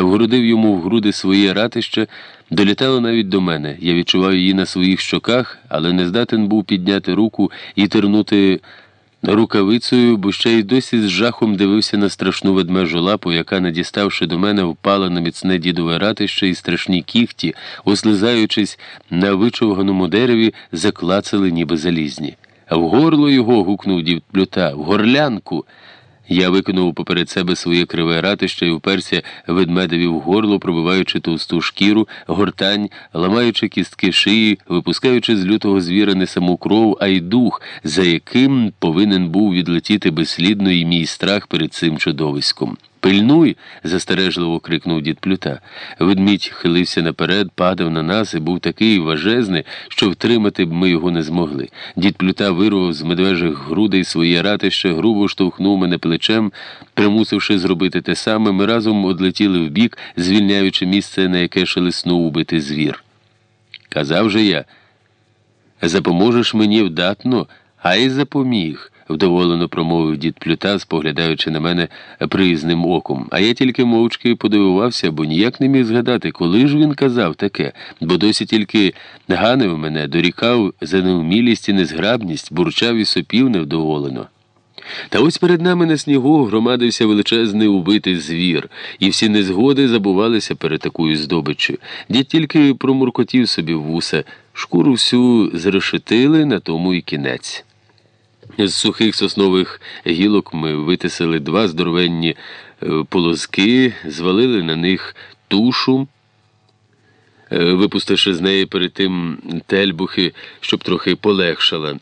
вгородив йому в груди своє ратище, долітало навіть до мене. Я відчував її на своїх щоках, але не здатен був підняти руку і тернути рукавицею, бо ще й досі з жахом дивився на страшну ведмежу лапу, яка, не діставши до мене, впала на міцне дідове ратище і страшні кіхті, ослизаючись на вичовганому дереві, заклацали, ніби залізні. В горло його гукнув дід плюта, в горлянку. Я викинув поперед себе своє криве ратище і вперся ведмедеві в горло, пробиваючи товсту шкіру, гортань, ламаючи кістки шиї, випускаючи з лютого звіра не саму кров, а й дух, за яким повинен був відлетіти безслідно і мій страх перед цим чудовиськом. Пильнуй, застережливо крикнув дід плюта. Ведмідь хилився наперед, падав на нас і був такий важезний, що втримати б ми його не змогли. Дід плюта вирвав з медвежих грудей своє ратище, грубо штовхнув мене плечем, примусивши зробити те саме, ми разом одлетіли вбік, звільняючи місце, на яке шелеснув убитий звір. Казав же я, запоможеш мені вдатно, а й запоміг вдоволено промовив дід Плюта, споглядаючи на мене приязним оком. А я тільки мовчки подивувався, бо ніяк не міг згадати, коли ж він казав таке, бо досі тільки ганив мене, дорікав за невмілість і незграбність, бурчав і сопів невдоволено. Та ось перед нами на снігу громадився величезний убитий звір, і всі незгоди забувалися перед такою здобиччю. Дід тільки промуркотів собі вуса, шкуру всю зрешетили, на тому і кінець. З сухих соснових гілок ми витисали два здоровенні е, полозки, звалили на них тушу, е, випустивши з неї перед тим тельбухи, щоб трохи полегшала.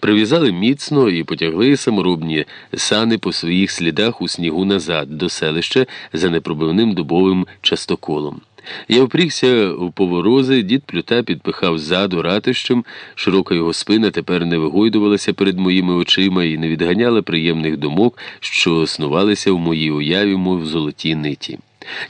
Прив'язали міцно і потягли саморобні сани по своїх слідах у снігу назад до селища за непробивним дубовим частоколом. Я впрігся в поворози, дід плюта підпихав ззаду ратищем, широка його спина тепер не вигойдувалася перед моїми очима і не відганяла приємних думок, що снувалися в моїй уяві, мов золоті ниті.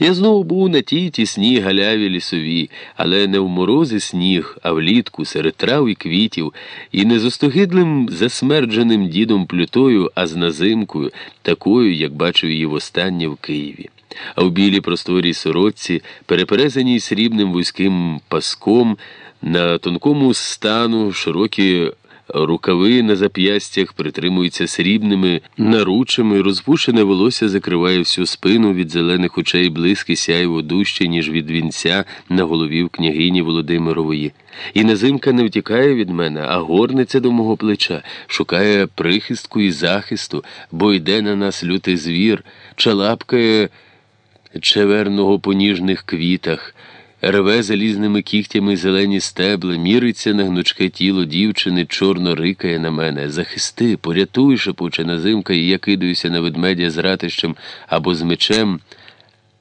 Я знову був на тій тісній галяві лісовій, але не в морозі сніг, а влітку, серед трав і квітів, і не з остогидлим засмердженим дідом плютою, а з назимкою, такою, як бачив її востаннє в Києві а в білій просторій сорочці, переперезаній срібним вузьким паском, на тонкому стану широкі рукави на зап'ястях притримуються срібними наручами, розпушене волосся закриває всю спину від зелених очей блиски сяйво дужче, ніж від вінця на голові в княгині Володимирової. І назимка не втікає від мене, а горниться до мого плеча, шукає прихистку і захисту, бо йде на нас лютий звір, чалапкає чеверного по ніжних квітах, рве залізними кігтями зелені стебли, міриться на гнучке тіло дівчини, чорно рикає на мене. Захисти, порятуй, шепоче назимка, і я кидаюся на ведмедя з ратищем або з мечем,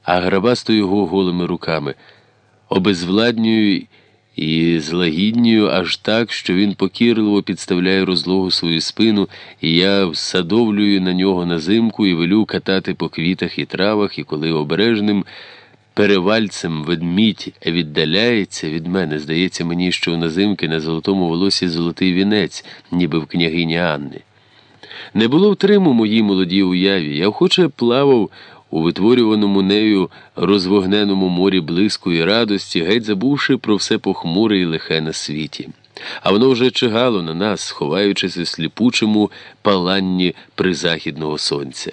а грабасту його голими руками. Обезвладнюю і злагіднюю аж так, що він покірливо підставляє розлогу свою спину, і я всадовлюю на нього назимку і велю катати по квітах і травах, і коли обережним перевальцем ведмідь віддаляється від мене, здається мені, що у назимки на золотому волосі золотий вінець, ніби в княгині Анни. Не було втриму моїй молодій уяві. Я охоче плавав у витворюваному нею розвогненому морі блиску і радості, геть забувши про все похмуре і лихе на світі. А воно вже чигало на нас, ховаючись у сліпучому паланні призахідного сонця.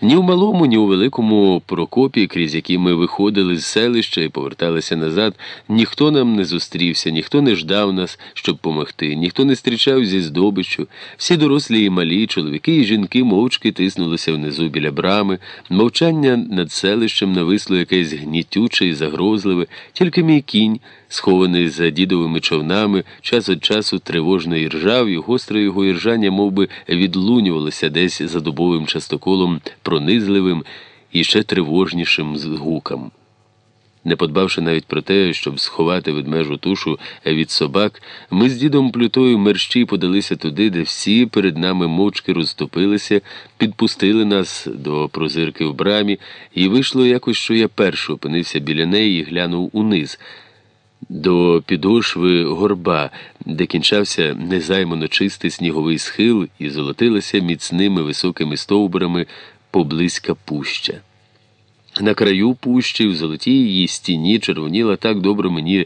Ні в малому, ні у великому Прокопі, крізь які ми виходили з селища і поверталися назад, ніхто нам не зустрівся, ніхто не ждав нас, щоб помогти, ніхто не зустрічав зі здобиччю. Всі дорослі і малі, чоловіки і жінки мовчки тиснулися внизу біля брами, мовчання над селищем нависло якесь гнітюче і загрозливе, тільки мій кінь схований за дідовими човнами, час від часу тривожно іржав, і гостре його іржання мов би, відлунювалося десь за дубовим частоколом пронизливим і ще тривожнішим згуком. Не подбавши навіть про те, щоб сховати ведмежу тушу від собак, ми з дідом плютою мерщі подалися туди, де всі перед нами мовчки розступилися, підпустили нас до прозирки в брамі, і вийшло якось, що я перший опинився біля неї і глянув униз до підошви горба, де кінчався незаймано чистий сніговий схил і золотилася міцними високими стовбурами поблизька пуща. На краю пущі, в золотій її стіні червоніла так добре мені